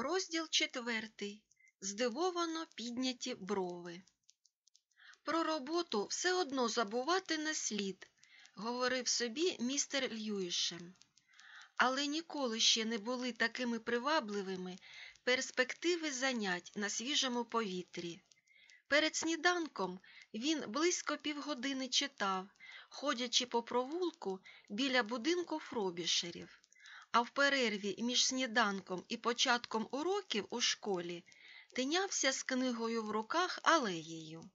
Розділ четвертий. Здивовано підняті брови. Про роботу все одно забувати не слід, говорив собі містер Льюішем. Але ніколи ще не були такими привабливими перспективи занять на свіжому повітрі. Перед сніданком він близько півгодини читав, ходячи по провулку біля будинку Фробішерів, а в перерві між сніданком і початком уроків у школі тинявся з книгою в руках алеєю.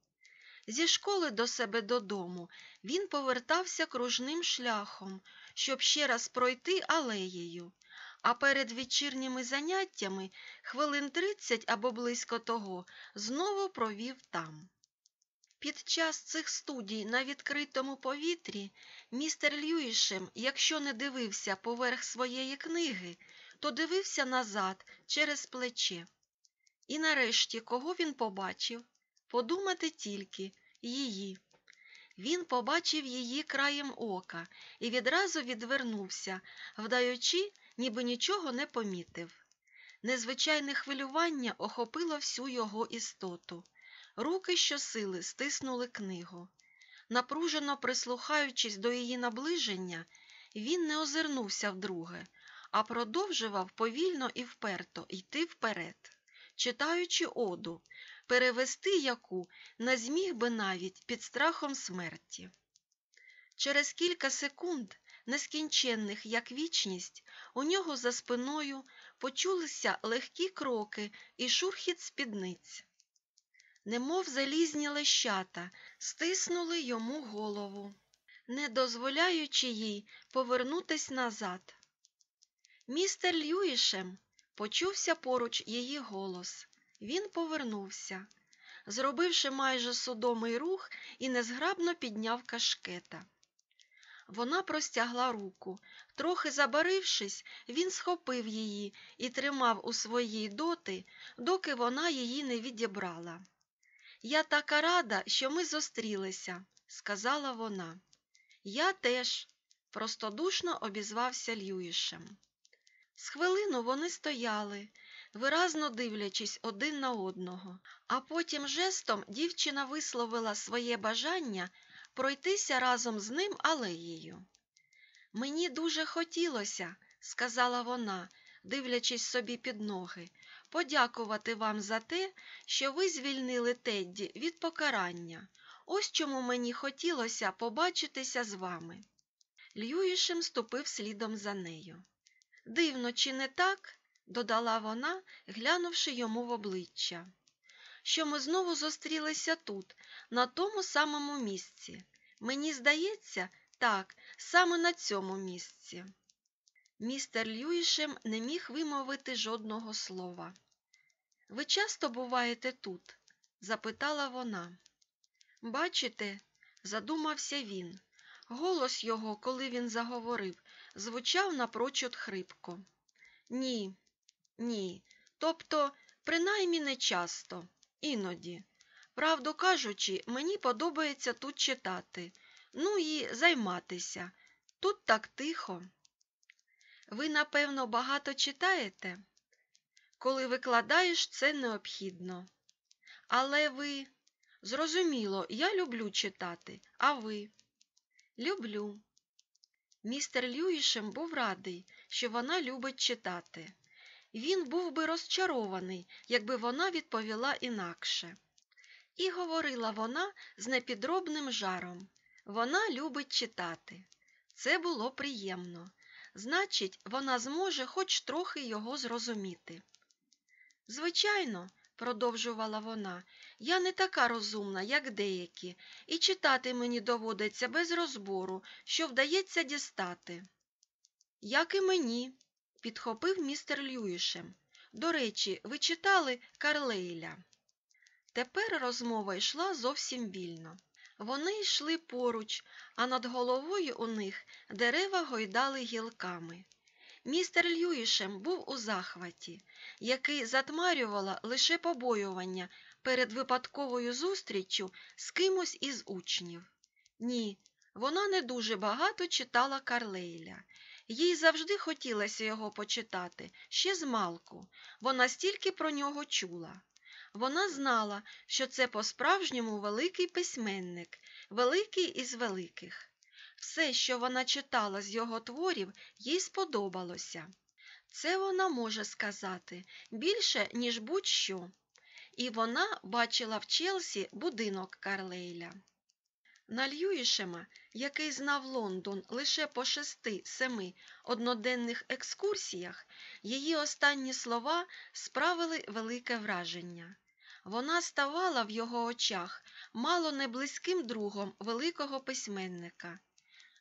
Зі школи до себе додому він повертався кружним шляхом, щоб ще раз пройти алеєю, а перед вечірніми заняттями хвилин тридцять або близько того знову провів там. Під час цих студій на відкритому повітрі містер Льюішем, якщо не дивився поверх своєї книги, то дивився назад через плече. І нарешті кого він побачив? Подумати тільки її. Він побачив її краєм ока і відразу відвернувся, вдаючи, ніби нічого не помітив. Незвичайне хвилювання охопило всю його істоту. Руки щосили стиснули книгу. Напружено прислухаючись до її наближення, він не озирнувся вдруге, а продовжував повільно і вперто йти вперед, читаючи оду, перевести яку не зміг би навіть під страхом смерті. Через кілька секунд, нескінченних як вічність, у нього за спиною почулися легкі кроки і шурхіт спідниць. Немов залізні лещата, стиснули йому голову, не дозволяючи їй повернутись назад. Містер Льюішем почувся поруч її голос. Він повернувся, зробивши майже судомий рух і незграбно підняв кашкета. Вона простягла руку. Трохи забарившись, він схопив її і тримав у своїй доти, доки вона її не відібрала. Я така рада, що ми зустрілися, сказала вона. Я теж, простодушно обізвався Льюішем. З хвилину вони стояли, виразно дивлячись один на одного, а потім жестом дівчина висловила своє бажання пройтися разом з ним алеєю. Мені дуже хотілося, сказала вона, дивлячись собі під ноги, подякувати вам за те, що ви звільнили Тедді від покарання. Ось чому мені хотілося побачитися з вами. Льюішем ступив слідом за нею. Дивно, чи не так? додала вона, глянувши йому в обличчя, що ми знову зустрілися тут, на тому самому місці. Мені здається, так, саме на цьому місці. Містер Льюішем не міг вимовити жодного слова. Ви часто буваєте тут? запитала вона. Бачите, задумався він. Голос його, коли він заговорив, звучав напрочуд хрипко. Ні, ні. Тобто, принаймні не часто, іноді. Правду кажучи, мені подобається тут читати, ну і займатися. Тут так тихо. Ви, напевно, багато читаєте? Коли викладаєш, це необхідно. Але ви, зрозуміло, я люблю читати, а ви? Люблю. Містер Льюішем був радий, що вона любить читати. Він був би розчарований, якби вона відповіла інакше. І говорила вона з непідробним жаром. Вона любить читати. Це було приємно. Значить, вона зможе хоч трохи його зрозуміти. Звичайно, продовжувала вона, я не така розумна, як деякі, і читати мені доводиться без розбору, що вдається дістати. Як і мені, підхопив містер Льюішем. До речі, ви читали Карлейля. Тепер розмова йшла зовсім вільно. Вони йшли поруч, а над головою у них дерева гойдали гілками. Містер Льюішем був у захваті, який затмарювала лише побоювання перед випадковою зустріччю з кимось із учнів. Ні, вона не дуже багато читала Карлейля. Їй завжди хотілося його почитати, ще з малку. Вона стільки про нього чула. Вона знала, що це по-справжньому великий письменник, великий із великих. Все, що вона читала з його творів, їй сподобалося. Це вона може сказати більше, ніж будь-що. І вона бачила в Челсі будинок Карлейля. На Льюішема, який знав Лондон лише по шести-семи одноденних екскурсіях, її останні слова справили велике враження. Вона ставала в його очах мало не близьким другом великого письменника.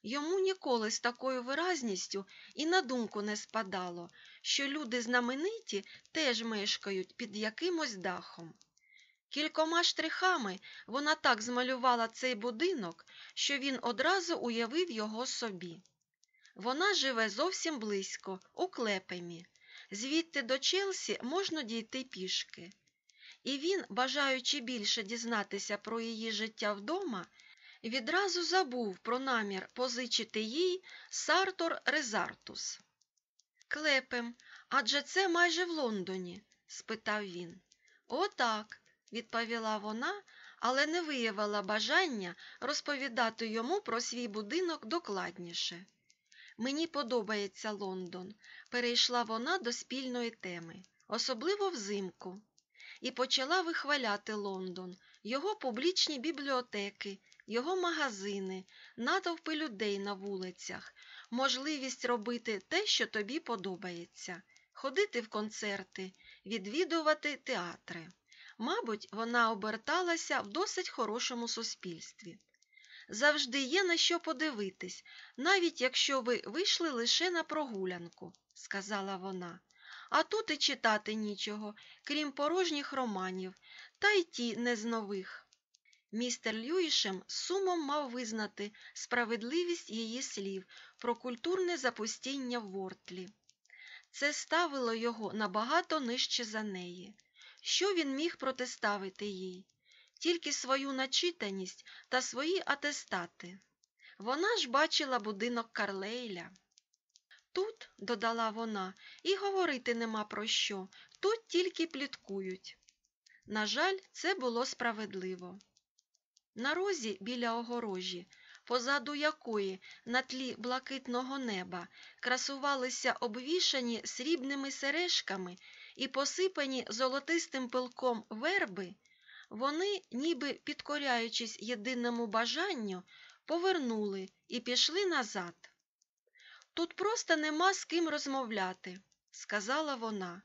Йому ніколи з такою виразністю і на думку не спадало, що люди знамениті теж мешкають під якимось дахом. Кількома штрихами вона так змалювала цей будинок, що він одразу уявив його собі. Вона живе зовсім близько, у клепемі. Звідти до Челсі можна дійти пішки. І він, бажаючи більше дізнатися про її життя вдома, відразу забув про намір позичити їй Сартор Резартус. Клепем, адже це майже в Лондоні? спитав він. Отак, відповіла вона, але не виявила бажання розповідати йому про свій будинок докладніше. Мені подобається Лондон, перейшла вона до спільної теми, особливо взимку, і почала вихваляти Лондон, його публічні бібліотеки, його магазини, натовпи людей на вулицях, можливість робити те, що тобі подобається, ходити в концерти, відвідувати театри. Мабуть, вона оберталася в досить хорошому суспільстві. Завжди є на що подивитись, навіть якщо ви вийшли лише на прогулянку, сказала вона. А тут і читати нічого, крім порожніх романів, та й ті не з нових. Містер Люїшем з сумом мав визнати справедливість її слів про культурне запустіння в Вортлі. Це ставило його набагато нижче за неї. Що він міг протиставити їй? Тільки свою начитаність та свої атестати. Вона ж бачила будинок Карлейля. Тут, додала вона, і говорити нема про що, тут тільки пліткують. На жаль, це було справедливо. На розі біля огорожі, позаду якої на тлі блакитного неба красувалися обвішані срібними сережками і посипані золотистим пилком верби, вони, ніби підкоряючись єдиному бажанню, повернули і пішли назад. Тут просто нема з ким розмовляти, сказала вона.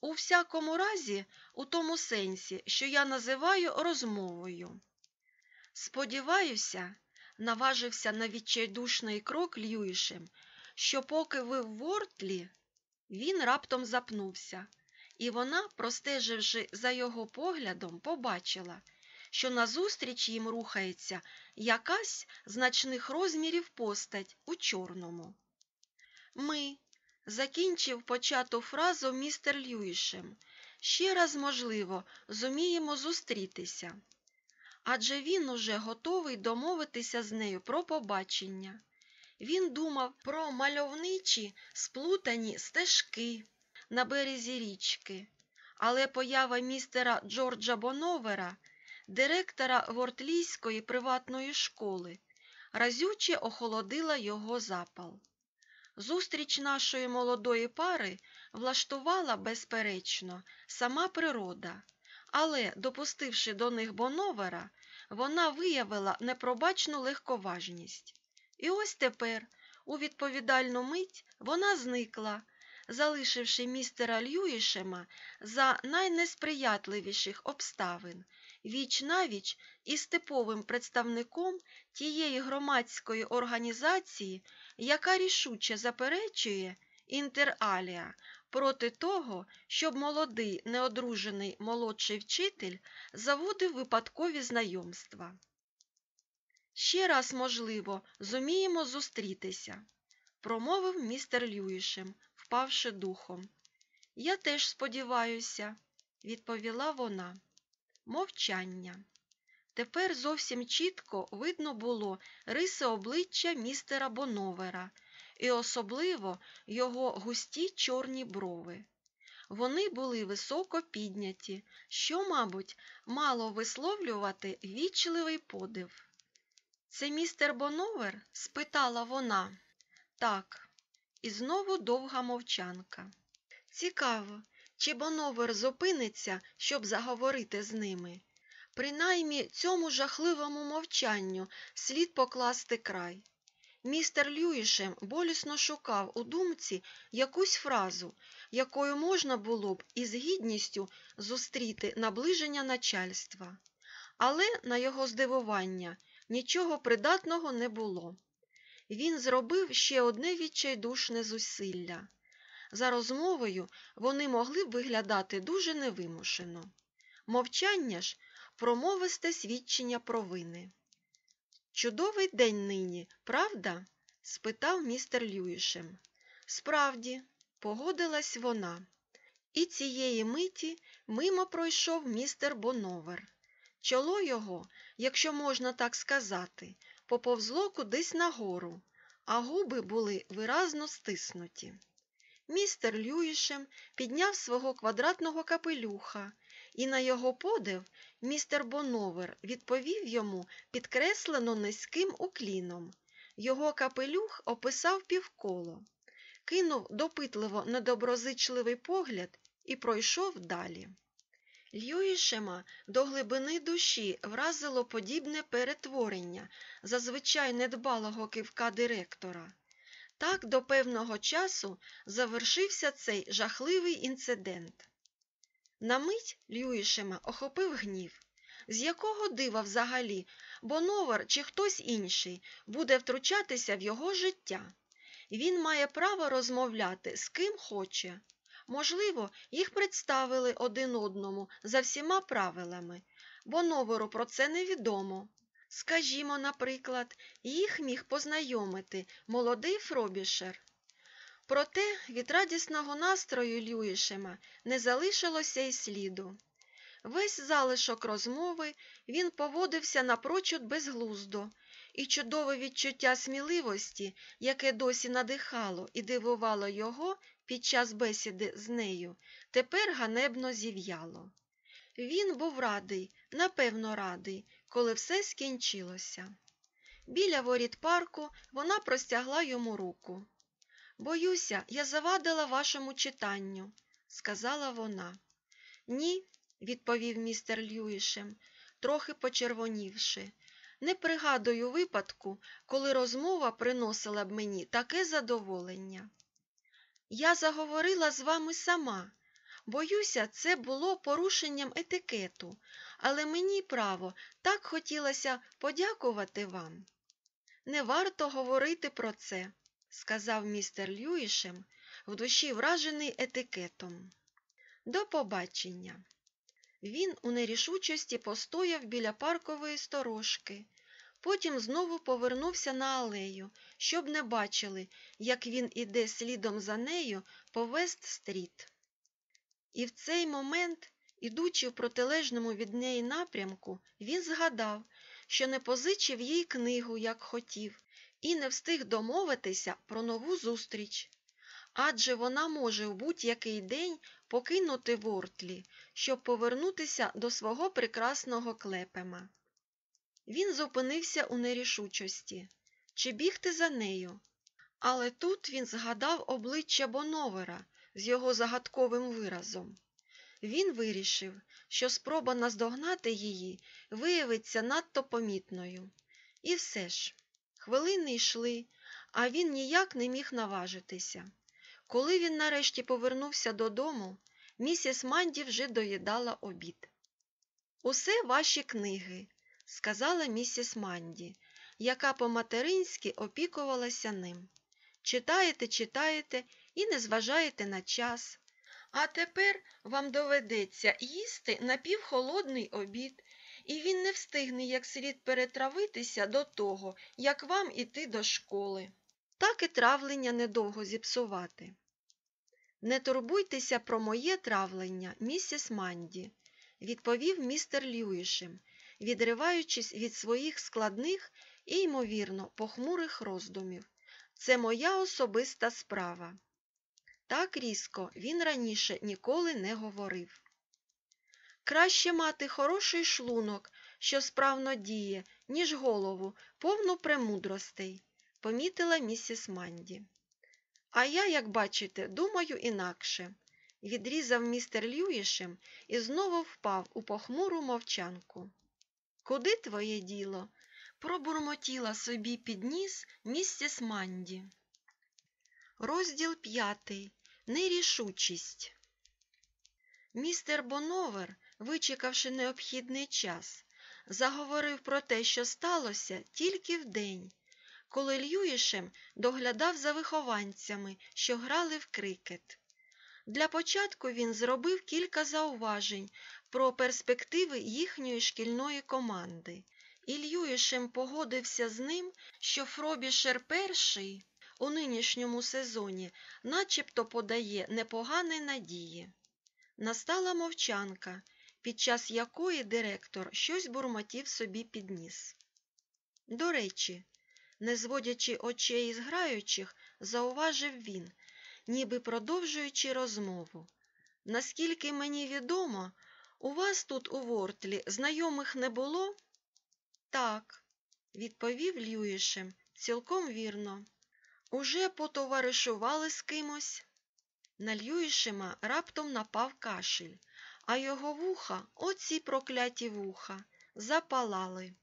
У всякому разі, у тому сенсі, що я називаю розмовою. Сподіваюся, наважився на відчайдушний крок Льюішем, що поки ви в Вортлі, він раптом запнувся, і вона, простеживши за його поглядом, побачила, що назустріч їм рухається якась значних розмірів постать у чорному. Ми, закінчив почату фразу містер Льюішем, ще раз, можливо, зуміємо зустрітися. Адже він уже готовий домовитися з нею про побачення. Він думав про мальовничі сплутані стежки на березі річки, але поява містера Джорджа Боновера, директора Вортлійської приватної школи, разюче охолодила його запал. Зустріч нашої молодої пари влаштувала, безперечно, сама природа, але, допустивши до них Боновера, вона виявила непробачну легковажність. І ось тепер, у відповідальну мить, вона зникла, залишивши містера Льюішема за найнесприятливіших обставин, віч навіч із типовим представником тієї громадської організації, яка рішуче заперечує інтералія проти того, щоб молодий неодружений молодший вчитель заводив випадкові знайомства. Ще раз, можливо, зуміємо зустрітися, промовив містер Льюішем, впавши духом. Я теж сподіваюся, відповіла вона. Мовчання. Тепер зовсім чітко видно було риси обличчя містера Боновера. І особливо його густі чорні брови. Вони були високо підняті, що, мабуть, мало висловлювати вічливий подив. Це містер Боновер? спитала вона. Так, і знову довга мовчанка. Цікаво, чи Боновер зупиниться, щоб заговорити з ними. Принаймні цьому жахливому мовчанню слід покласти край. Містер Люїшем болісно шукав у думці якусь фразу, якою можна було б із гідністю зустріти наближення начальства. Але, на його здивування, нічого придатного не було. Він зробив ще одне відчайдушне зусилля. За розмовою вони могли б виглядати дуже невимушено. Мовчання ж промовисте свідчення провини. Чудовий день нині, правда? спитав містер Люїшем. Справді, погодилась вона. І цієї миті мимо пройшов містер Боновер. Чоло його, якщо можна так сказати, поповзло кудись нагору, а губи були виразно стиснуті. Містер Люїшем підняв свого квадратного капелюха, і на його подив містер Боновер відповів йому підкреслено низьким укліном. Його капелюх описав півколо, кинув допитливо недоброзичливий погляд і пройшов далі. Льюішема до глибини душі вразило подібне перетворення зазвичай недбалого кивка директора. Так до певного часу завершився цей жахливий інцидент. На мить Льюішема охопив гнів. З якого дива взагалі, бо Новар чи хтось інший буде втручатися в його життя. Він має право розмовляти з ким хоче. Можливо, їх представили один одному за всіма правилами, бо Новору про це невідомо. Скажімо, наприклад, їх міг познайомити молодий Фробішер. Проте від радісного настрою Люїшема не залишилося й сліду. Весь залишок розмови він поводився напрочуд безглуздо, і чудове відчуття сміливості, яке досі надихало і дивувало його під час бесіди з нею, тепер ганебно зів'яло. Він був радий, напевно радий, коли все скінчилося. Біля воріт парку вона простягла йому руку. Боюся, я завадила вашому читанню, сказала вона. Ні, відповів містер Льюішем, трохи почервонівши. Не пригадую випадку, коли розмова приносила б мені таке задоволення. Я заговорила з вами сама. Боюся, це було порушенням етикету, але мені, право, так хотілося подякувати вам. Не варто говорити про це, сказав містер Люїшем, в душі вражений етикетом. До побачення. Він у нерішучості постояв біля паркової сторожки, потім знову повернувся на алею, щоб не бачили, як він іде слідом за нею по Вест-стріт. І в цей момент, ідучи в протилежному від неї напрямку, він згадав, що не позичив їй книгу, як хотів, і не встиг домовитися про нову зустріч. Адже вона може в будь-який день покинути Вортлі, щоб повернутися до свого прекрасного клепема. Він зупинився у нерішучості чи бігти за нею. Але тут він згадав обличчя Боновера з його загадковим виразом. Він вирішив, що спроба наздогнати її виявиться надто помітною. І все ж, хвилини йшли, а він ніяк не міг наважитися. Коли він нарешті повернувся додому, місіс Манді вже доїдала обід. Усе ваші книги, сказала місіс Манді, яка по-материнськи опікувалася ним. Читаєте, читаєте і не зважаєте на час. А тепер вам доведеться їсти напівхолодний обід, і він не встигне як слід перетравитися до того, як вам іти до школи. Так і травлення недовго зіпсувати. Не турбуйтеся про моє травлення, місіс Манді, відповів містер Льюішем, відриваючись від своїх складних і, ймовірно, похмурих роздумів. Це моя особиста справа. Так різко він раніше ніколи не говорив. Краще мати хороший шлунок, що справно діє, ніж голову, повну премудростей, помітила місіс Манді. А я, як бачите, думаю інакше, відрізав містер Льюішем і знову впав у похмуру мовчанку. Куди твоє діло? пробурмотіла собі під ніс місіс Манді. Розділ п'ятий. Нерішучість. Містер Боновер, вичекавши необхідний час, заговорив про те, що сталося тільки вдень, коли Льюішем доглядав за вихованцями, що грали в крикет. Для початку він зробив кілька зауважень про перспективи їхньої шкільної команди, і Льюішем погодився з ним, що Фробішер перший у нинішньому сезоні начебто подає непогані надії. Настала мовчанка, під час якої директор щось бурмотів собі під ніс. До речі, не зводячи очей із граючих, зауважив він, ніби продовжуючи розмову. Наскільки мені відомо, у вас тут у Вортлі знайомих не було? Так, відповів Льюішем, цілком вірно. Уже потоваришували з кимось? На Льюішема раптом напав кашель, а його вуха, оці прокляті вуха, запалали.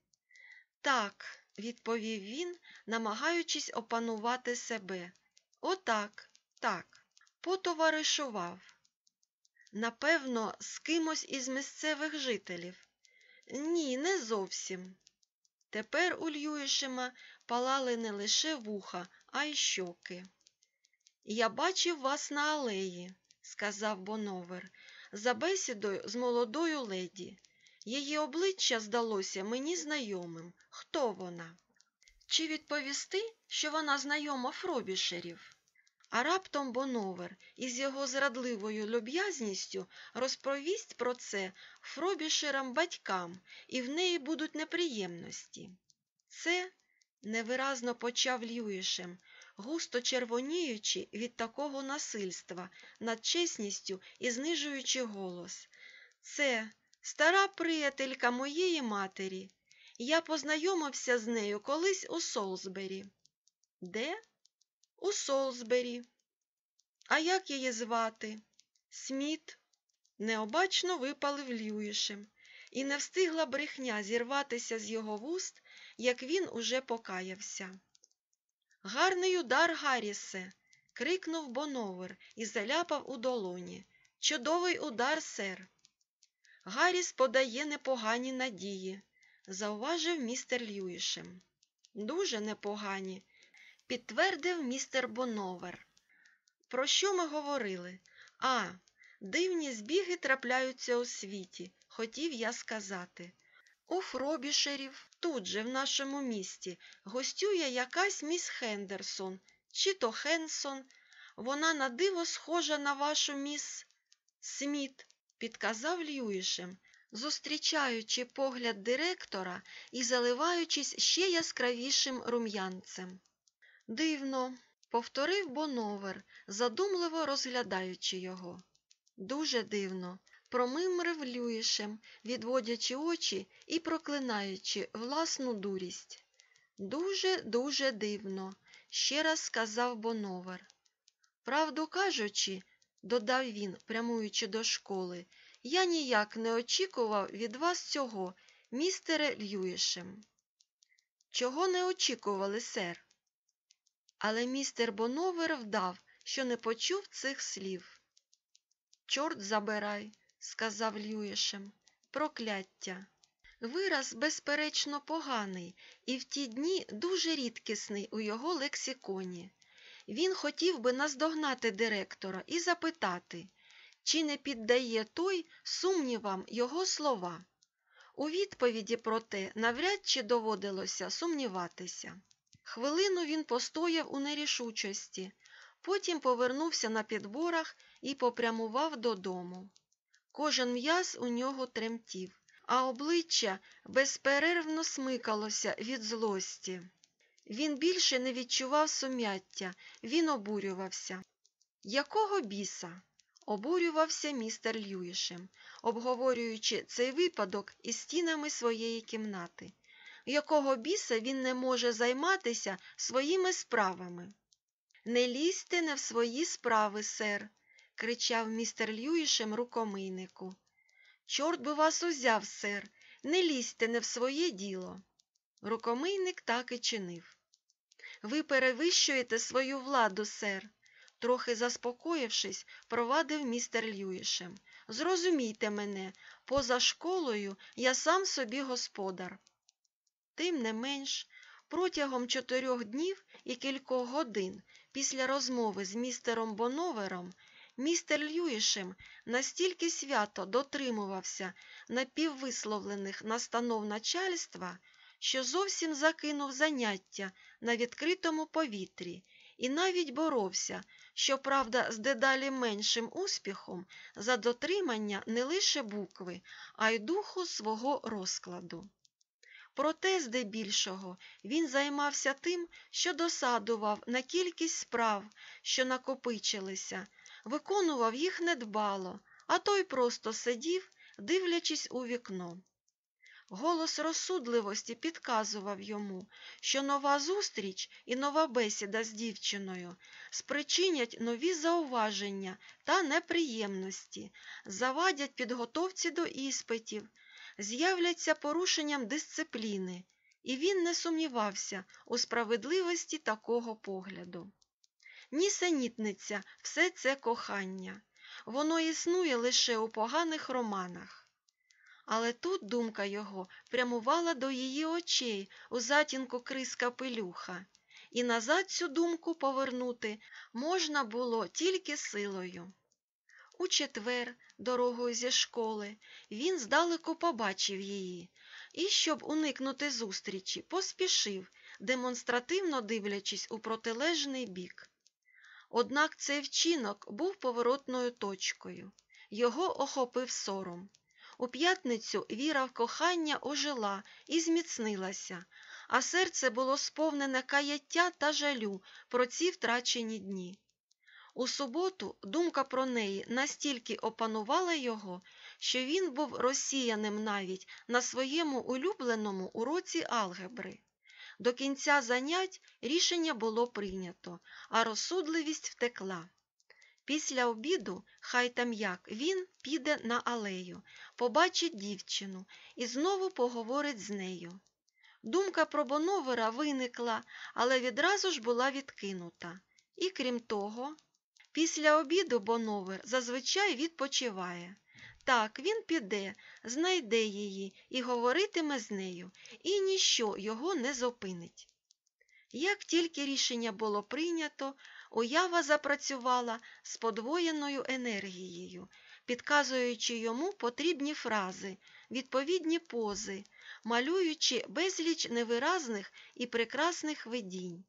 Так, відповів він, намагаючись опанувати себе. Отак, так, потоваришував. Напевно, з кимось із місцевих жителів. Ні, не зовсім. Тепер у Льюішема палали не лише вуха, а й щоки. Я бачив вас на алеї, сказав Боновер, за бесідою з молодою леді. Її обличчя здалося мені знайомим. Хто вона? Чи відповісти, що вона знайома Фробішерів? А раптом Боновер із його зрадливою люб'язністю розповість про це Фробішерам батькам, і в неї будуть неприємності. Це невиразно почав Льюішем, густо червоніючи від такого насильства, над чесністю і знижуючи голос. Це стара приятелька моєї матері. Я познайомився з нею колись у Солсбері. Де? У Солсбері. А як її звати? Сміт. Необачно випалив Льюішем, і не встигла брехня зірватися з його вуст, як він уже покаявся. Гарний удар, Гаррісе. крикнув Боновер і заплескав у долоні. Чудовий удар, сер. Гарріс подає непогані надії, зауважив містер Льюішем. Дуже непогані, підтвердив містер Боновер. Про що ми говорили? А, дивні збіги трапляються у світі, хотів я сказати. У Фробішерів, тут же, в нашому місті, гостює якась міс Хендерсон, чи то Хенсон. Вона на диво схожа на вашу міс Сміт, підказав Льюішем, зустрічаючи погляд директора і заливаючись ще яскравішим рум'янцем. Дивно, повторив Боновер, задумливо розглядаючи його. Дуже дивно, промимрив Люїшем, відводячи очі і проклинаючи власну дурість. Дуже, дуже дивно, ще раз сказав Боновер. Правду кажучи, додав він, прямуючи до школи, я ніяк не очікував від вас цього, містере Льюішем. Чого не очікували, сер? Але містер Боновер вдав, що не почув цих слів. Чорт забирай, сказав Льюішем, прокляття. Вираз, безперечно, поганий, і в ті дні дуже рідкісний у його лексиконі. Він хотів би наздогнати директора і запитати, чи не піддає той сумнівам його слова. У відповіді про те навряд чи доводилося сумніватися. Хвилину він постояв у нерішучості, потім повернувся на підборах і попрямував додому. Кожен м'яз у нього тремтів, а обличчя безперервно смикалося від злості. Він більше не відчував сум'яття, він обурювався. Якого біса? обурювався містер Льюішем, обговорюючи цей випадок із стінами своєї кімнати. Якого біса він не може займатися своїми справами? Не лізьте не в свої справи, сер, кричав містер Льюішем рукомийнику. Чорт би вас узяв, сер, не лізьте не в своє діло. Рукомийник так і чинив. Ви перевищуєте свою владу, сер, трохи заспокоївшись, провадив містер Льюішем. Зрозумійте мене, поза школою я сам собі господар. Тим не менш, протягом чотирьох днів і кількох годин після розмови з містером Боновером містер Льюішем настільки свято дотримувався напіввисловлених настанов начальства, що зовсім закинув заняття на відкритому повітрі і навіть боровся, щоправда, з дедалі меншим успіхом за дотримання не лише букви, а й духу свого розкладу. Проте, здебільшого, він займався тим, що досадував на кількість справ, що накопичилися, виконував їх недбало, а той просто сидів, дивлячись у вікно. Голос розсудливості підказував йому, що нова зустріч і нова бесіда з дівчиною спричинять нові зауваження та неприємності, завадять підготовці до іспитів, з'являться порушенням дисципліни, і він не сумнівався у справедливості такого погляду. Нісенітниця все це кохання, воно існує лише у поганих романах. Але тут думка його прямувала до її очей у затінку крис капелюха, і назад цю думку повернути можна було тільки силою. У четвер, дорогою зі школи, він здалеку побачив її і, щоб уникнути зустрічі, поспішив, демонстративно дивлячись у протилежний бік. Однак цей вчинок був поворотною точкою. Його охопив сором. У п'ятницю віра в кохання ожила і зміцнилася, а серце було сповнене каяття та жалю про ці втрачені дні. У суботу думка про неї настільки опанувала його, що він був розсіяним навіть на своєму улюбленому уроці алгебри. До кінця занять рішення було прийнято, а розсудливість втекла. Після обіду, хай там як, він піде на алею, побачить дівчину і знову поговорить з нею. Думка про Боновера виникла, але відразу ж була відкинута. І крім того, після обіду Боновер зазвичай відпочиває. Так, він піде, знайде її і говоритиме з нею, і ніщо його не зупинить. Як тільки рішення було прийнято, уява запрацювала з подвоєною енергією, підказуючи йому потрібні фрази, відповідні пози, малюючи безліч невиразних і прекрасних видінь.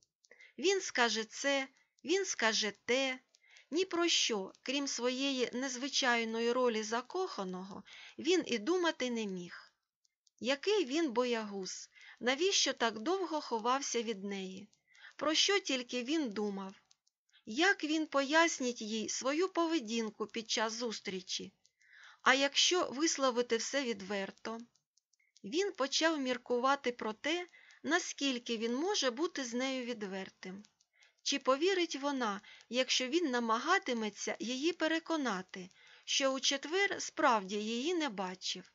Він скаже це, він скаже те, ні про що, крім своєї незвичайної ролі закоханого, він і думати не міг. Який він боягуз, навіщо так довго ховався від неї? Про що тільки він думав? Як він пояснить їй свою поведінку під час зустрічі? А якщо висловити все відверто? Він почав міркувати про те, наскільки він може бути з нею відвертим. Чи повірить вона, якщо він намагатиметься її переконати, що у четвер справді її не бачив?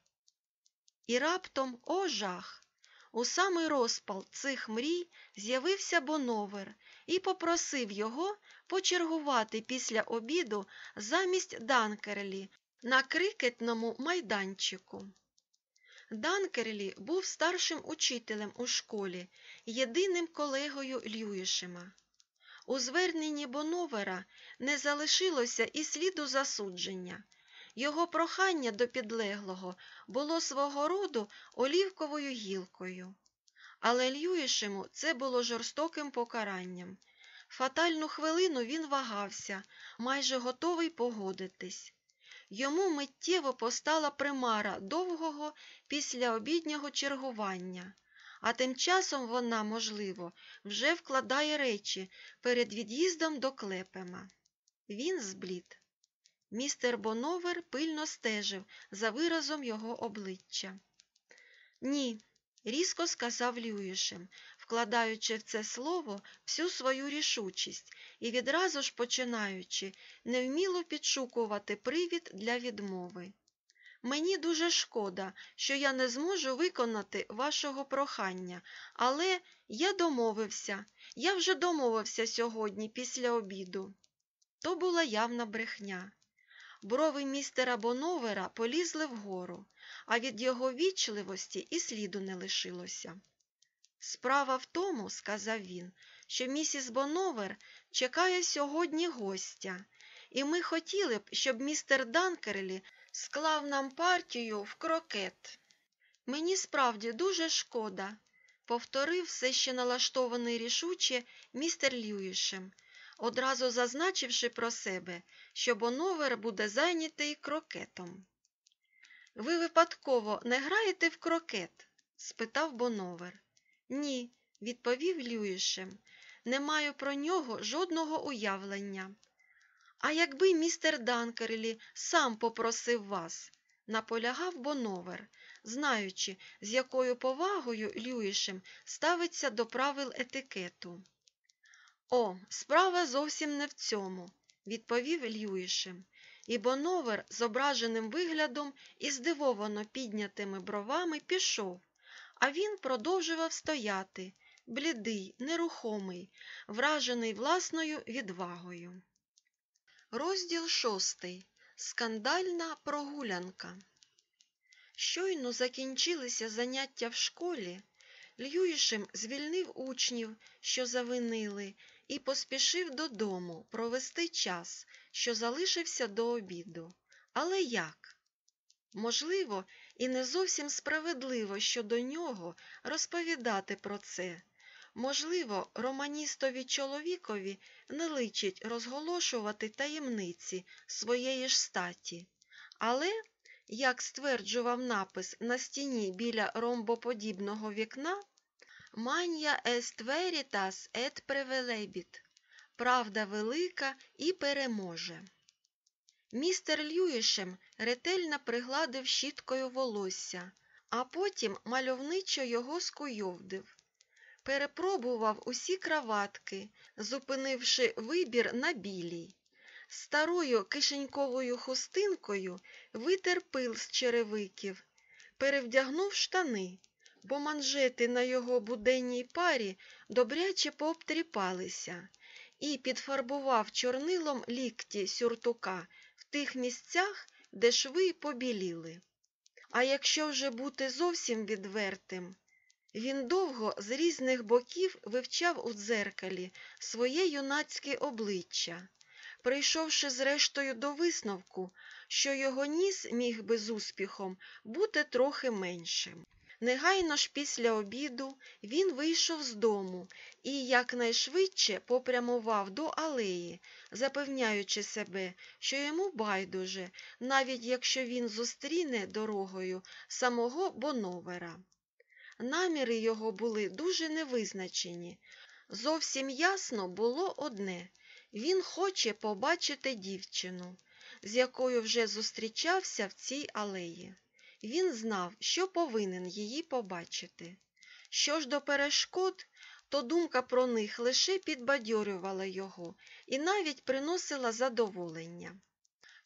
І раптом, о жах! У самий розпал цих мрій з'явився Боновер і попросив його почергувати після обіду замість Данкерлі на крикетному майданчику. Данкерлі був старшим учителем у школі, єдиним колегою Льюішема. У зверненні Боновера не залишилося і сліду засудження. Його прохання до підлеглого було свого роду олівковою гілкою. Але Льюішему це було жорстоким покаранням. Фатальну хвилину він вагався, майже готовий погодитись. Йому миттєво постала примара довгого післяобіднього чергування, а тим часом вона, можливо, вже вкладає речі перед від'їздом до Клепема. Він зблід. Містер Боновер пильно стежив за виразом його обличчя. Ні, різко сказав Люїшем, вкладаючи в це слово всю свою рішучість і відразу ж починаючи невміло підшукувати привід для відмови. Мені дуже шкода, що я не зможу виконати вашого прохання, але я домовився, я вже домовився сьогодні після обіду. То була явна брехня. Брови містера Боновера полізли вгору, а від його вічливості і сліду не лишилося. Справа в тому, сказав він, що місіс Боновер чекає сьогодні гостя, і ми хотіли б, щоб містер Данкерлі склав нам партію в крокет. Мені справді дуже шкода, повторив все ще налаштований рішуче містер Льюішем, одразу зазначивши про себе, що Боновер буде зайнятий крокетом. Ви випадково не граєте в крокет? спитав Боновер. Ні, відповів Люїшем. Не маю про нього жодного уявлення. А якби містер Данкерлі сам попросив вас, наполягав Боновер, знаючи, з якою повагою Люїшем ставиться до правил етикету. О, справа зовсім не в цьому, відповів Люїшем, і Боновер з ображеним виглядом і здивовано піднятими бровами пішов, а він продовжував стояти, блідий, нерухомий, вражений власною відвагою. Розділ шостий. Скандальна прогулянка. Щойно закінчилися заняття в школі. Льюішем звільнив учнів, що завинили, і поспішив додому провести час, що залишився до обіду. Але як? Можливо, і не зовсім справедливо щодо нього розповідати про це. Можливо, романістові чоловікові не личить розголошувати таємниці своєї ж статі. Але, як стверджував напис на стіні біля ромбоподібного вікна, Мання est veritas et prevelebit – правда велика і переможе. Містер Льюішем ретельно пригладив щіткою волосся, а потім мальовничо його скуйовдив. Перепробував усі краватки, зупинивши вибір на білій. Старою кишеньковою хустинкою витер пил з черевиків, перевдягнув штани, бо манжети на його буденній парі добряче пообтріпалися, і підфарбував чорнилом лікті сюртука в тих місцях, де шви побіліли. А якщо вже бути зовсім відвертим, він довго з різних боків вивчав у дзеркалі своє юнацьке обличчя, прийшовши зрештою до висновку, що його ніс міг би з успіхом бути трохи меншим. Негайно ж після обіду він вийшов з дому і якнайшвидше попрямував до алеї, запевняючи себе, що йому байдуже, навіть якщо він зустріне дорогою самого Боновера. Наміри його були дуже невизначені. Зовсім ясно було одне він хоче побачити дівчину, з якою вже зустрічався в цій алеї. Він знав, що повинен її побачити. Що ж до перешкод, то думка про них лише підбадьорювала його і навіть приносила задоволення.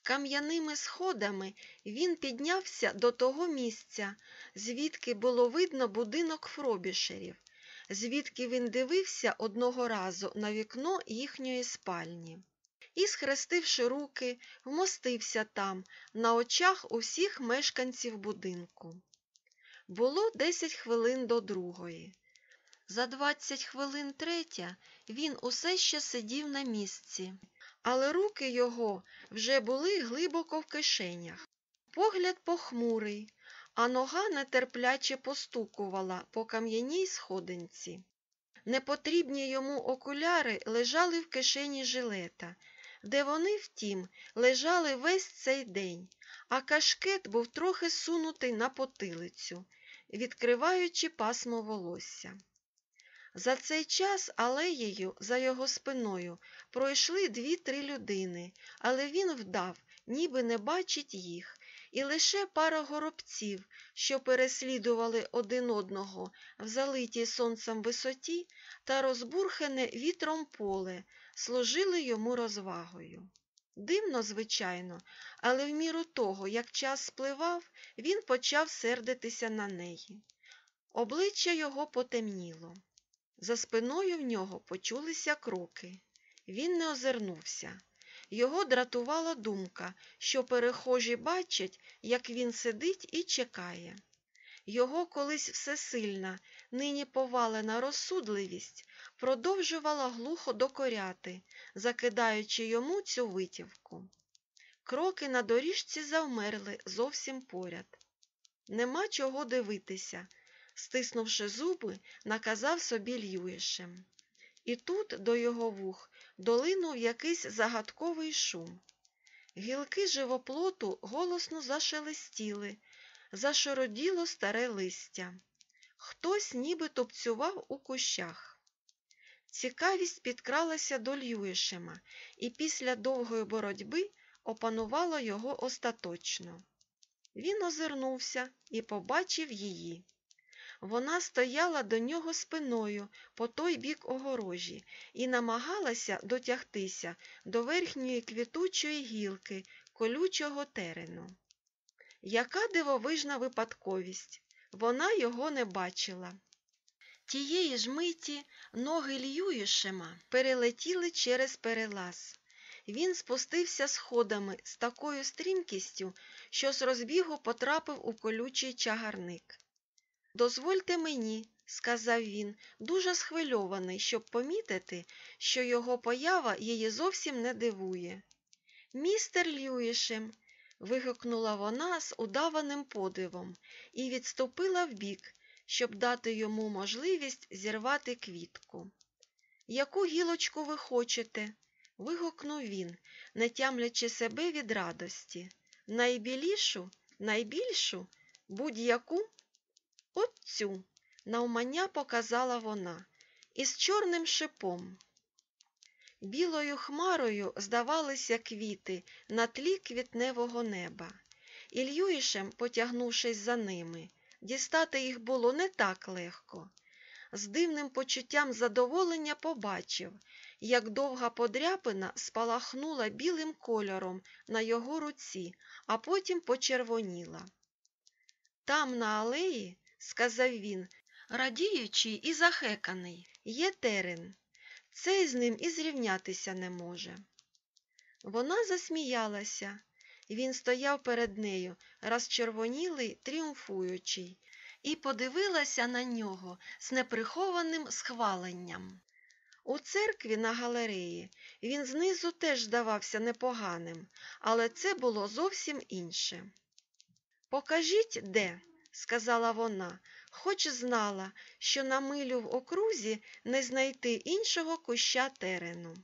Кам'яними сходами він піднявся до того місця, звідки було видно будинок Фробішерів, звідки він дивився одного разу на вікно їхньої спальні. І, схрестивши руки, вмостився там, на очах усіх мешканців будинку. Було десять хвилин до другої. За двадцять хвилин третя він усе ще сидів на місці, але руки його вже були глибоко в кишенях. Погляд похмурий, а нога нетерпляче постукувала по кам'яній сходинці. Непотрібні йому окуляри лежали в кишені жилета, де вони, втім, лежали весь цей день, а кашкет був трохи сунутий на потилицю. відкриваючи пасмо волосся. За цей час алеєю за його спиною пройшли дві-три людини, але він вдав, ніби не бачить їх, і лише пара горобців, що переслідували один одного в залитій сонцем висоті та розбурхене вітром поле, служили йому розвагою. Дивно, звичайно, але в міру того, як час спливав, він почав сердитися на неї. Обличчя його потемніло. За спиною в нього почулися кроки. Він не озирнувся. Його дратувала думка, що перехожі бачать, як він сидить і чекає. Його колись всесильна, нині повалена розсудливість продовжувала глухо докоряти, закидаючи йому цю витівку. Кроки на доріжці завмерли зовсім поряд. Нема чого дивитися, стиснувши зуби, наказав собі Льюішем. І тут до його вух долинув якийсь загадковий шум. Гілки живоплоту голосно зашелестіли, зашороділо старе листя. Хтось ніби топцював у кущах. Цікавість підкралася до Льюішема, і після довгої боротьби опанувала його остаточно. Він озирнувся і побачив її. Вона стояла до нього спиною по той бік огорожі і намагалася дотягтися до верхньої квітучої гілки колючого терену. Яка дивовижна випадковість! Вона його не бачила. Тієї ж миті ноги Льюішема перелетіли через перелаз. Він спустився сходами з такою стрімкістю, що з розбігу потрапив у колючий чагарник. Дозвольте мені, сказав він, дуже схвильований, щоб помітити, що його поява її зовсім не дивує. Містер Льюішем, вигукнула вона з удаваним подивом і відступила вбік, щоб дати йому можливість зірвати квітку. Яку гілочку ви хочете? вигукнув він, не тямлячи себе від радості. Найбілішу, найбільшу, будь-яку? От цю, навмання показала вона, із чорним шипом. Білою хмарою здавалися квіти на тлі квітневого неба. І Льюішем, потягнувшись за ними, дістати їх було не так легко. З дивним почуттям задоволення побачив, як довга подряпина спалахнула білим кольором на його руці, а потім почервоніла. Там, на алеї, сказав він, радіючий і захеканий, є терен. Цей з ним і зрівнятися не може. Вона засміялася. Він стояв перед нею, розчервонілий, тріумфуючий, і подивилася на нього з неприхованим схваленням. У церкві на галереї він знизу теж здавався непоганим, але це було зовсім інше. Покажіть, де, сказала вона, хоч знала, що на милю в окрузі не знайти іншого куща терену.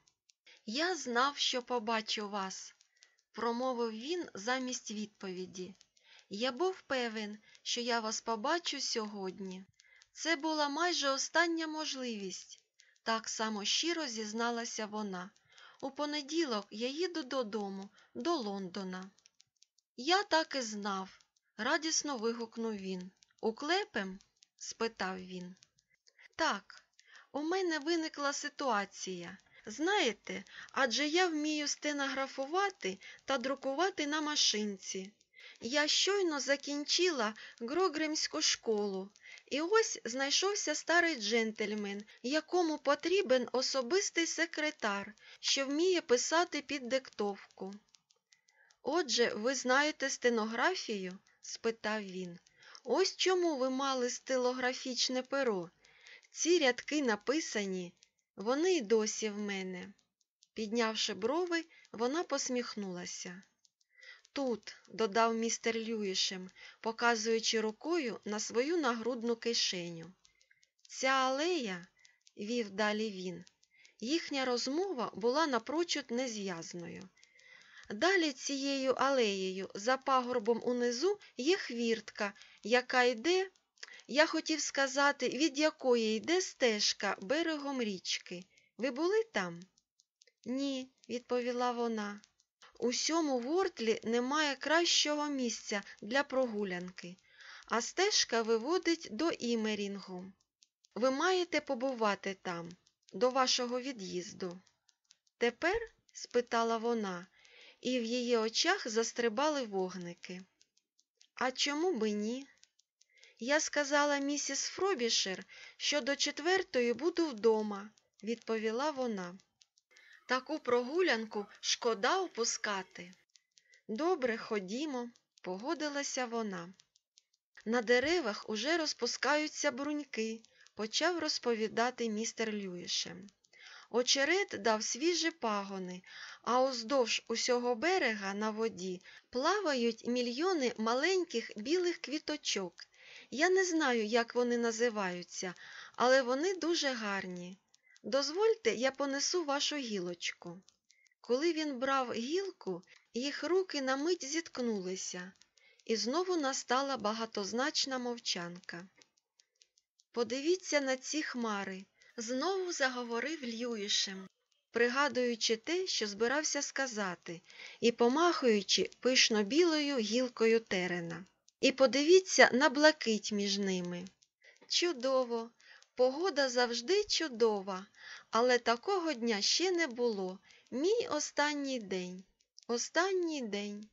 Я знав, що побачу вас, промовив він замість відповіді. Я був певен, що я вас побачу сьогодні. Це була майже остання можливість, так само щиро зізналася вона. У понеділок я їду додому, до Лондона. Я так і знав, радісно вигукнув він. Уклепем? спитав він. Так, у мене виникла ситуація. Знаєте, адже я вмію стенографувати та друкувати на машинці. Я щойно закінчила Грогремську школу, і ось знайшовся старий джентльмен, якому потрібен особистий секретар, що вміє писати під диктовку. Отже, ви знаєте стенографію? Спитав він. Ось чому ви мали стилографічне перо. Ці рядки написані, вони й досі в мене. Піднявши брови, вона посміхнулася. Тут, додав містер Люїшем, показуючи рукою на свою нагрудну кишеню. Ця алея, вів далі він, їхня розмова була напрочуд незв'язною. Далі цією алеєю, за пагорбом унизу, є хвіртка, яка йде. Я хотів сказати, від якої йде стежка берегом річки. Ви були там? Ні, відповіла вона. У сьому вортлі немає кращого місця для прогулянки, а стежка виводить до Імерінгу. Ви маєте побувати там, до вашого від'їзду. Тепер? спитала вона, і в її очах застрибали вогники. А чому би ні? Я сказала місіс Фробішер, що до четвертої буду вдома, відповіла вона. Таку прогулянку шкода опускати. Добре, ходімо, погодилася вона. На деревах уже розпускаються бруньки, почав розповідати містер Люїшем. Очерет дав свіжі пагони, а уздовж усього берега на воді плавають мільйони маленьких білих квіточок. Я не знаю, як вони називаються, але вони дуже гарні. Дозвольте, я понесу вашу гілочку. Коли він брав гілку, їх руки на мить зіткнулися, і знову настала багатозначна мовчанка. Подивіться на ці хмари, знову заговорив Льюішем, пригадуючи те, що збирався сказати, і помахуючи пишно білою гілкою терена. І подивіться на блакить між ними. Чудово, погода завжди чудова, але такого дня ще не було. Мій останній день. Останній день.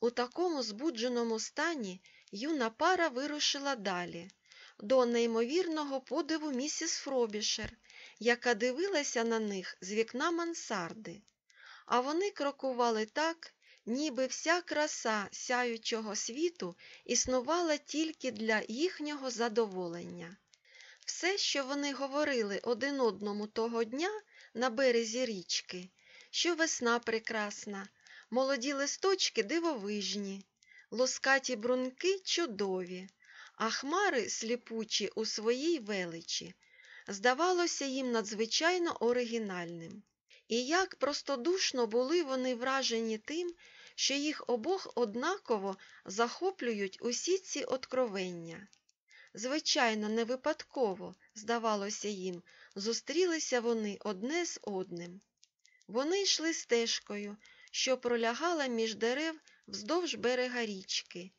У такому збудженому стані юна пара вирушила далі, до неймовірного подиву місіс Фробішер, яка дивилася на них з вікна мансарди. А вони крокували так, ніби вся краса сяючого світу існувала тільки для їхнього задоволення. Все, що вони говорили один одному того дня на березі річки, що весна прекрасна, молоді листочки дивовижні, лоскаті брунки чудові, а хмари сліпучі у своїй величі, здавалося їм надзвичайно оригінальним. І як простодушно були вони вражені тим, що їх обох однаково захоплюють усі ці откровення. Звичайно, не випадково, здавалося їм, зустрілися вони одне з одним. Вони йшли стежкою, що пролягала між дерев вздовж берега річки,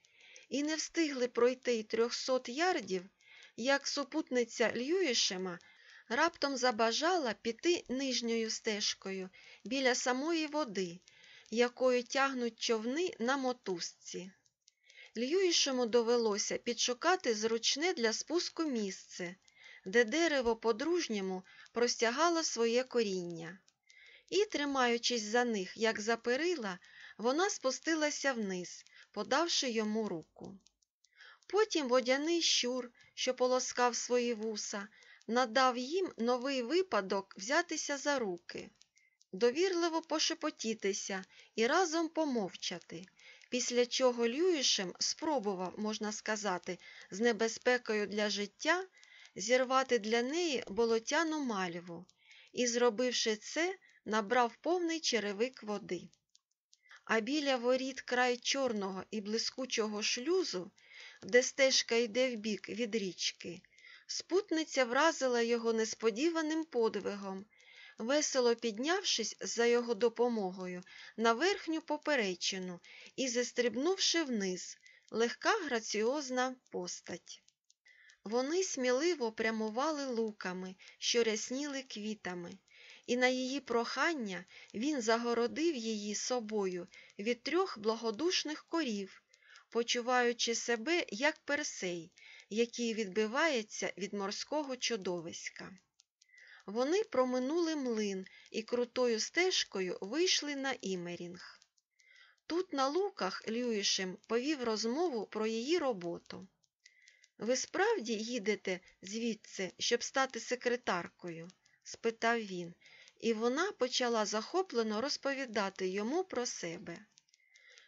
і не встигли пройти й трьохсот ярдів, як супутниця Льюішема раптом забажала піти нижньою стежкою біля самої води, якою тягнуть човни на мотузці. Льюішему довелося підшукати зручне для спуску місце, де дерево по-дружньому простягало своє коріння. І, тримаючись за них, як за перила, вона спустилася вниз, подавши йому руку. Потім водяний щур, що полоскав свої вуса, надав їм новий випадок взятися за руки, довірливо пошепотітися і разом помовчати, після чого Люїшем спробував, можна сказати, з небезпекою для життя зірвати для неї болотяну мальву і, зробивши це, набрав повний черевик води. А біля воріт край чорного і блискучого шлюзу, де стежка йде вбік від річки, спутниця вразила його несподіваним подвигом, весело піднявшись за його допомогою на верхню поперечину і застрибнувши вниз, легка граціозна постать. Вони сміливо прямували луками, що рясніли квітами, і на її прохання він загородив її собою від трьох благодушних корів, почуваючи себе як персей, який відбивається від морського чудовиська. Вони проминули млин і крутою стежкою вийшли на Імерінг. Тут на луках Люїшем повів розмову про її роботу. Ви справді їдете звідси, щоб стати секретаркою? спитав він, і вона почала захоплено розповідати йому про себе.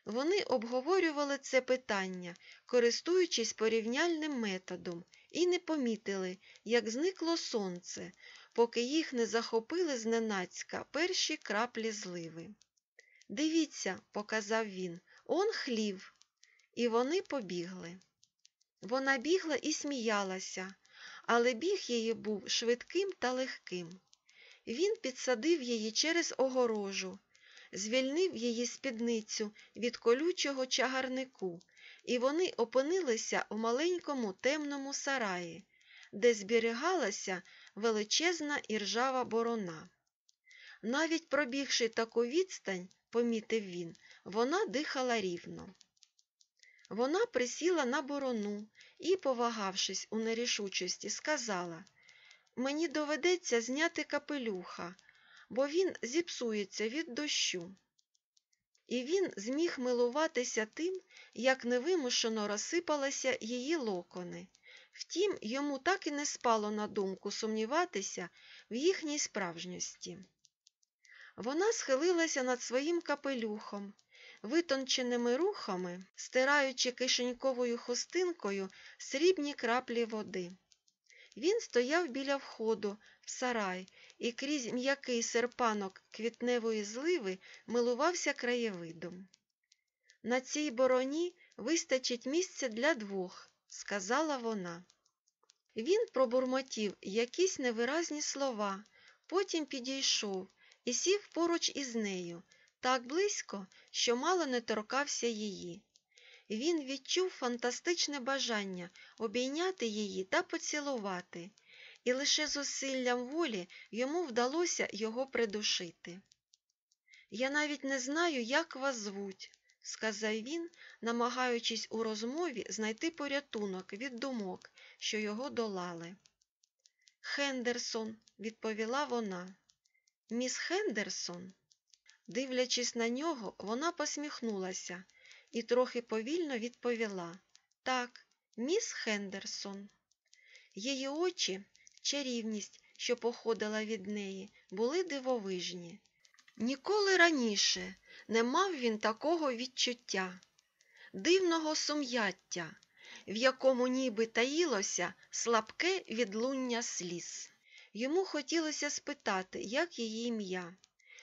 Вони обговорювали це питання, користуючись порівняльним методом, і не помітили, як зникло сонце, поки їх не захопили зненацька перші краплі зливи. Дивіться, показав він, он хлів. І вони побігли. Вона бігла і сміялася, але біг її був швидким та легким. Він підсадив її через огорожу, звільнив її спідницю від колючого чагарнику, і вони опинилися в маленькому темному сараї, де зберігалася величезна іржава борона. Навіть пробігши таку відстань, помітив він, вона дихала рівно. Вона присіла на борону і, повагавшись у нерішучості, сказала Мені доведеться зняти капелюха, бо він зіпсується від дощу. І він зміг милуватися тим, як невимушено розсипалися її локони. Втім, йому так і не спало на думку сумніватися в їхній справжності. Вона схилилася над своїм капелюхом, витонченими рухами, стираючи кишеньковою хустинкою срібні краплі води. Він стояв біля входу в сарай і крізь м'який серпанок квітневої зливи милувався краєвидом. На цій бороні вистачить місця для двох, сказала вона. Він пробурмотів якісь невиразні слова, потім підійшов і сів поруч із нею, так близько, що мало не торкався її. Він відчув фантастичне бажання обійняти її та поцілувати, і лише зусиллям волі йому вдалося його придушити. Я навіть не знаю, як вас звуть, сказав він, намагаючись у розмові знайти порятунок від думок, що його долали. Хендерсон, відповіла вона. Міс Хендерсон. Дивлячись на нього, вона посміхнулася і трохи повільно відповіла Так, міс Хендерсон. Її очі, чарівність, що походила від неї, були дивовижні. Ніколи раніше не мав він такого відчуття, дивного сум'яття, в якому ніби таїлося слабке відлуння сліз. Йому хотілося спитати, як її ім'я.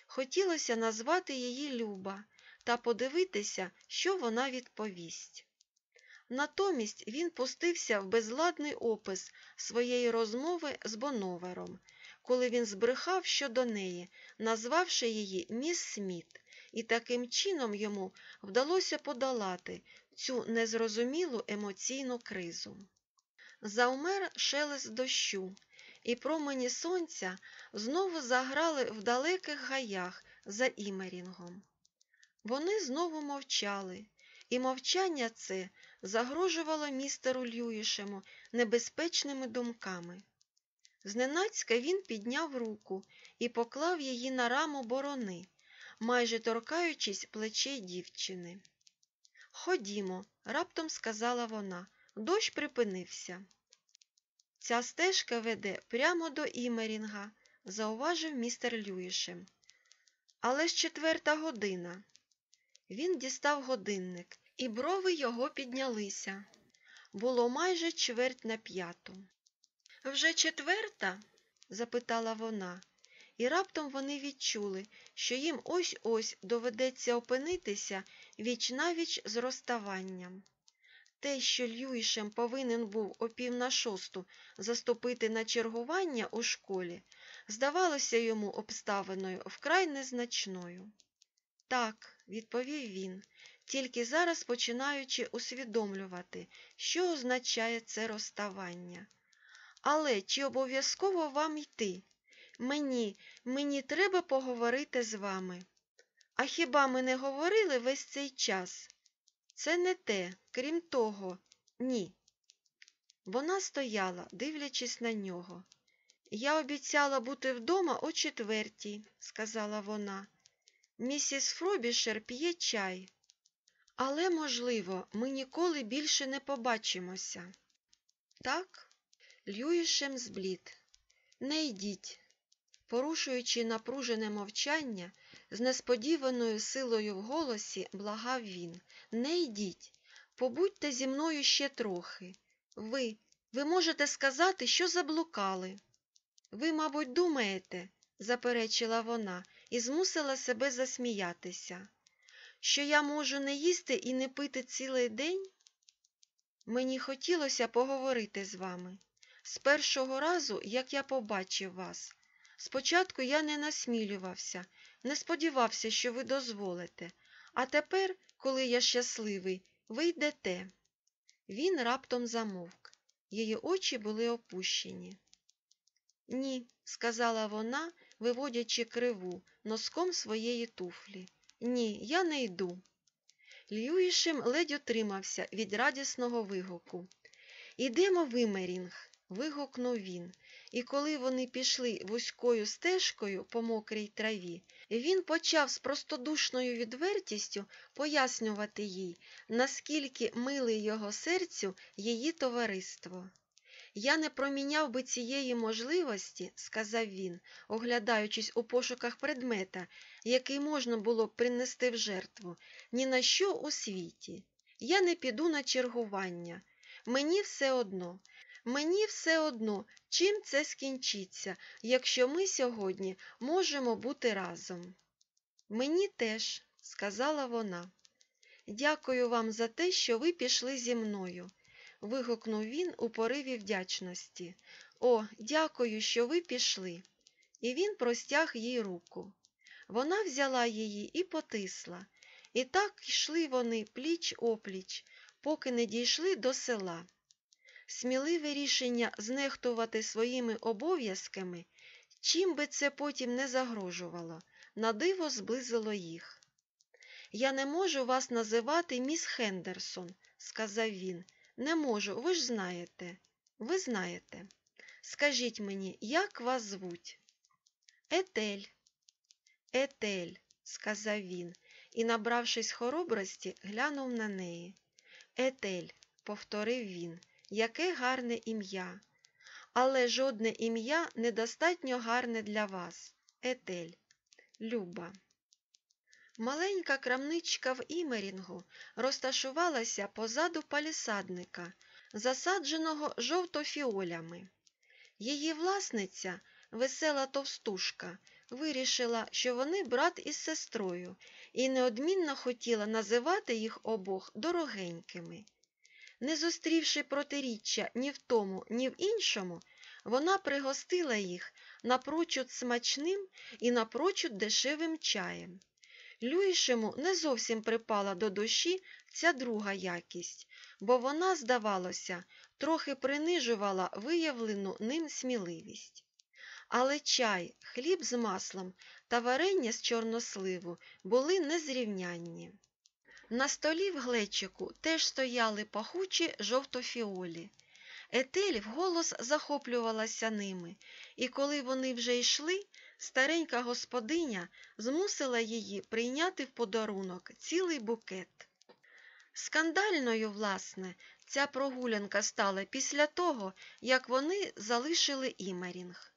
Хотілося назвати її Люба та подивитися, що вона відповість. Натомість він пустився в безладний опис своєї розмови з Боновером, коли він збрехав щодо неї, назвавши її міс Сміт, і таким чином йому вдалося подолати цю незрозумілу емоційну кризу. Завмер шелест дощу, і промені сонця знову заграли в далеких гаях за імерінгом. Вони знову мовчали, і мовчання це загрожувало містеру Люїшему небезпечними думками. Зненацька він підняв руку і поклав її на раму борони, майже торкаючись плечей дівчини. Ходімо, раптом сказала вона, дощ припинився. Ця стежка веде прямо до Імерінга, зауважив містер Люїшем. Але ж четверта година. Він дістав годинник, і брови його піднялися. Було майже чверть на п'яту. Вже четверта? запитала вона, і раптом вони відчули, що їм ось ось доведеться опинитися віч навіч з розставанням. Те, що Льюішем повинен був о пів на шосту заступити на чергування у школі, здавалося йому обставиною вкрай незначною. Так, відповів він, тільки зараз починаючи усвідомлювати, що означає це розставання. Але чи обов'язково вам йти? Мені, мені треба поговорити з вами. А хіба ми не говорили весь цей час? Це не те, крім того, ні. Вона стояла, дивлячись на нього. Я обіцяла бути вдома о четвертій, сказала вона. Місіс Фробішер п'є чай. Але, можливо, ми ніколи більше не побачимося. Так, Льюішем зблід. Не йдіть. Порушуючи напружене мовчання, з несподіваною силою в голосі благав він. Не йдіть. Побудьте зі мною ще трохи. Ви, ви можете сказати, що заблукали. Ви, мабуть, думаєте, заперечила вона і змусила себе засміятися, що я можу не їсти і не пити цілий день? Мені хотілося поговорити з вами. З першого разу, як я побачив вас. Спочатку я не насмілювався, не сподівався, що ви дозволите. А тепер, коли я щасливий, ви йдете. Він раптом замовк. Її очі були опущені. Ні, сказала вона, виводячи криву носком своєї туфлі. Ні, я не йду. Льюішем ледь утримався від радісного вигуку. Ідемо в Імерінг, вигукнув він, і коли вони пішли вузькою стежкою по мокрій траві, він почав з простодушною відвертістю пояснювати їй, наскільки милий його серцю її товариство. Я не проміняв би цієї можливості, сказав він, оглядаючись у пошуках предмета, який можна було б принести в жертву, ні на що у світі. Я не піду на чергування. Мені все одно. Мені все одно, чим це скінчиться, якщо ми сьогодні можемо бути разом. Мені теж, сказала вона. Дякую вам за те, що ви пішли зі мною. Вигукнув він у пориві вдячності. О, дякую, що ви пішли. І він простяг їй руку. Вона взяла її і потисла. І так йшли вони пліч опліч, поки не дійшли до села. Сміливе рішення знехтувати своїми обов'язками, чим би це потім не загрожувало, на диво зблизило їх. Я не можу вас називати міс Хендерсон, сказав він. Не можу, ви ж знаєте. Ви знаєте. Скажіть мені, як вас звуть? Етель. Етель, сказав він і, набравшись хоробрості, глянув на неї. Етель, повторив він, яке гарне ім'я. Але жодне ім'я недостатньо гарне для вас. Етель, Люба. Маленька крамничка в Імерінгу розташувалася позаду палісадника, засадженого жовтофіолями. Її власниця, весела товстушка, вирішила, що вони брат із сестрою, і неодмінно хотіла називати їх обох дорогенькими. Не зустрівши протиріччя ні в тому, ні в іншому, вона пригостила їх напрочуд смачним і напрочуд дешевим чаєм. Люїшему не зовсім припала до душі ця друга якість, бо вона, здавалося, трохи принижувала виявлену ним сміливість. Але чай, хліб з маслом та варення з чорносливу були незрівнянні. На столі в глечику теж стояли пахучі жовтофіолі. Етель вголос захоплювалася ними, і коли вони вже йшли, старенька господиня змусила її прийняти в подарунок цілий букет. Скандальною, власне, ця прогулянка стала після того, як вони залишили Імерінг.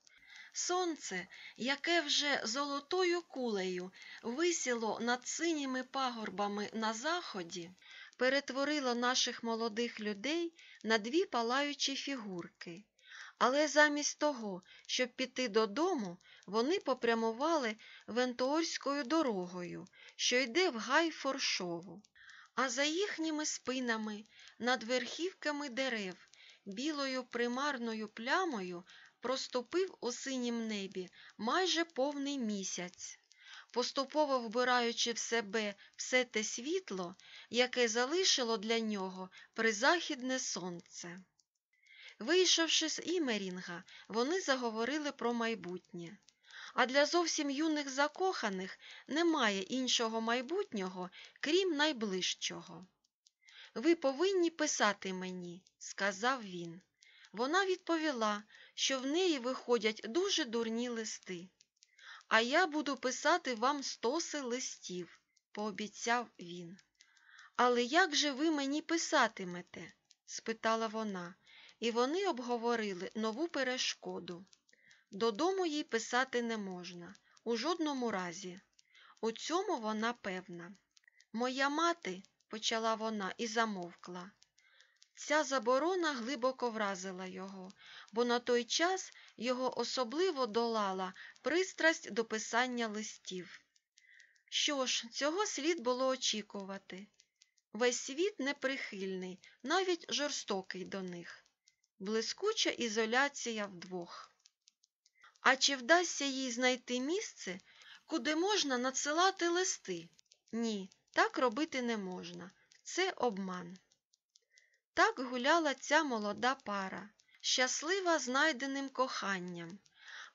Сонце, яке вже золотою кулею висіло над синіми пагорбами на заході, перетворило наших молодих людей на дві палаючі фігурки. Але замість того, щоб піти додому, вони попрямували Вентуорською дорогою, що йде в гай Форшову. А за їхніми спинами, над верхівками дерев, білою примарною плямою проступив у синім небі майже повний місяць, поступово вбираючи в себе все те світло, яке залишило для нього призахідне сонце. Вийшовши з Імерінга, вони заговорили про майбутнє. А для зовсім юних закоханих немає іншого майбутнього, крім найближчого. Ви повинні писати мені, сказав він. Вона відповіла, що в неї виходять дуже дурні листи. А я буду писати вам стоси листів, пообіцяв він. Але як же ви мені писатимете? спитала вона, і вони обговорили нову перешкоду. Додому їй писати не можна, у жодному разі. У цьому вона певна. Моя мати, почала вона і замовкла. Ця заборона глибоко вразила його, бо на той час його особливо долала пристрасть до писання листів. Що ж, цього слід було очікувати. Весь світ неприхильний, навіть жорстокий до них. Блискуча ізоляція вдвох. А чи вдасться їй знайти місце, куди можна надсилати листи? Ні, так робити не можна. Це обман. Так гуляла ця молода пара, щаслива знайденим коханням,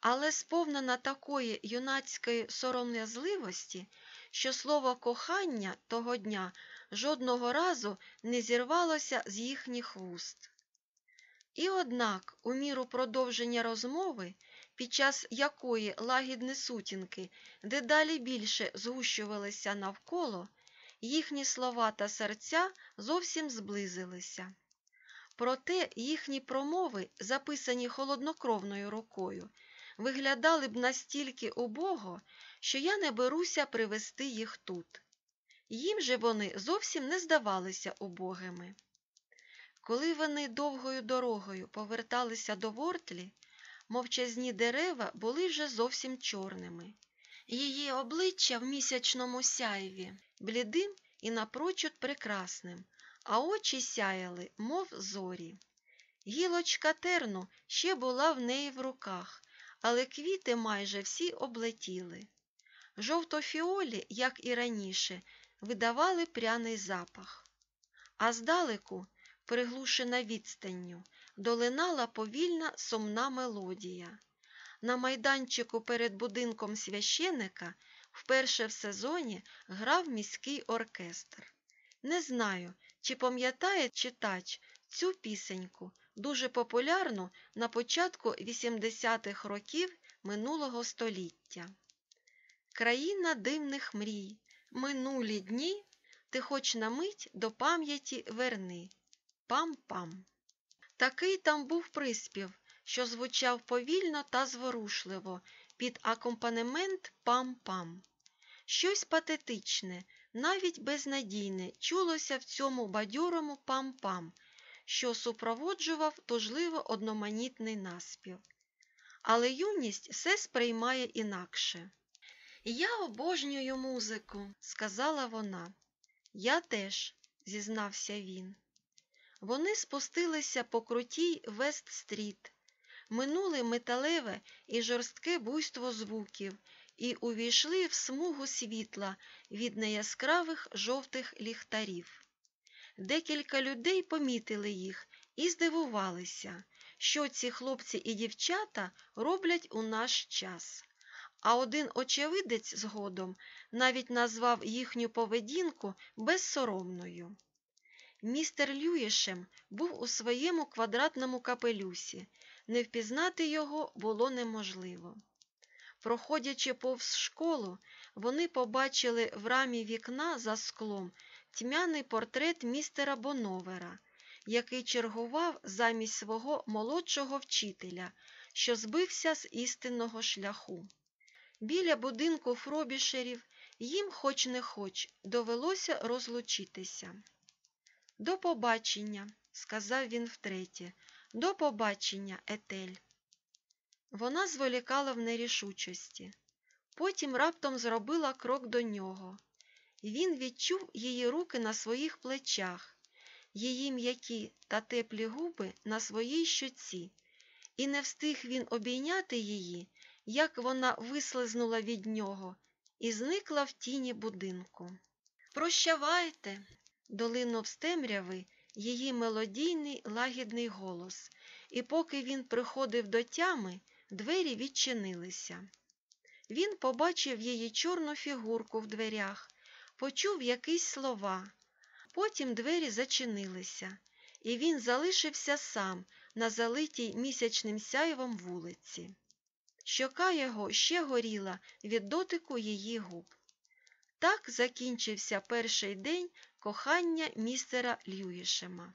але сповнена такої юнацької сором'язливості, що слово кохання того дня жодного разу не зірвалося з їхніх вуст. І однак, у міру продовження розмови, під час якої лагідні сутінки дедалі більше згущувалися навколо, їхні слова та серця зовсім зблизилися. Проте їхні промови, записані холоднокровною рукою, виглядали б настільки убого, що я не беруся привести їх тут. Їм же вони зовсім не здавалися убогими. Коли вони довгою дорогою поверталися до Вортлі, мовчазні дерева були вже зовсім чорними. Її обличчя в місячному сяйві, блідим і напрочуд прекрасним, а очі сяяли, мов зорі. Гілочка терну ще була в неї в руках, але квіти майже всі облетіли. Жовтофіолі, як і раніше, видавали пряний запах. А здалеку, приглушена відстанню, долинала повільна сумна мелодія. На майданчику перед будинком священика вперше в сезоні грав міський оркестр. Не знаю, чи пам'ятає читач цю пісеньку, дуже популярну на початку 80-х років минулого століття. Країна дивних мрій, минулі дні, ти хоч на мить до пам'яті верни. Пам-пам. Такий там був приспів, що звучав повільно та зворушливо під акомпанемент пам-пам. Щось патетичне, навіть безнадійне чулося в цьому бадьорому пам-пам, що супроводжував тужливо одноманітний наспів. Але юність все сприймає інакше. Я обожнюю музику, сказала вона. Я теж, зізнався він. Вони спустилися по крутій Вест-стріт, минули металеве і жорстке буйство звуків і увійшли в смугу світла від неяскравих жовтих ліхтарів. Декілька людей помітили їх і здивувалися, що ці хлопці і дівчата роблять у наш час. А один очевидець згодом навіть назвав їхню поведінку безсоромною. Містер Люїшем був у своєму квадратному капелюсі, не впізнати його було неможливо. Проходячи повз школу, вони побачили в рамі вікна за склом тьмяний портрет містера Боновера, який чергував замість свого молодшого вчителя, що збився з істинного шляху. Біля будинку Фробішерів їм, хоч не хоч, довелося розлучитися. До побачення, сказав він втретє. До побачення, Етель. Вона зволікала в нерішучості. Потім раптом зробила крок до нього. Він відчув її руки на своїх плечах, її м'які та теплі губи на своїй щоці, і не встиг він обійняти її, як вона вислизнула від нього і зникла в тіні будинку. Прощавайте, долинув з темряви її мелодійний лагідний голос, і поки він приходив до тями, двері відчинилися. Він побачив її чорну фігурку в дверях, почув якісь слова. Потім двері зачинилися, і він залишився сам на залитій місячним сяйвом вулиці. Щока його ще горіла від дотику її губ. Так закінчився перший день кохання містера Льюішема.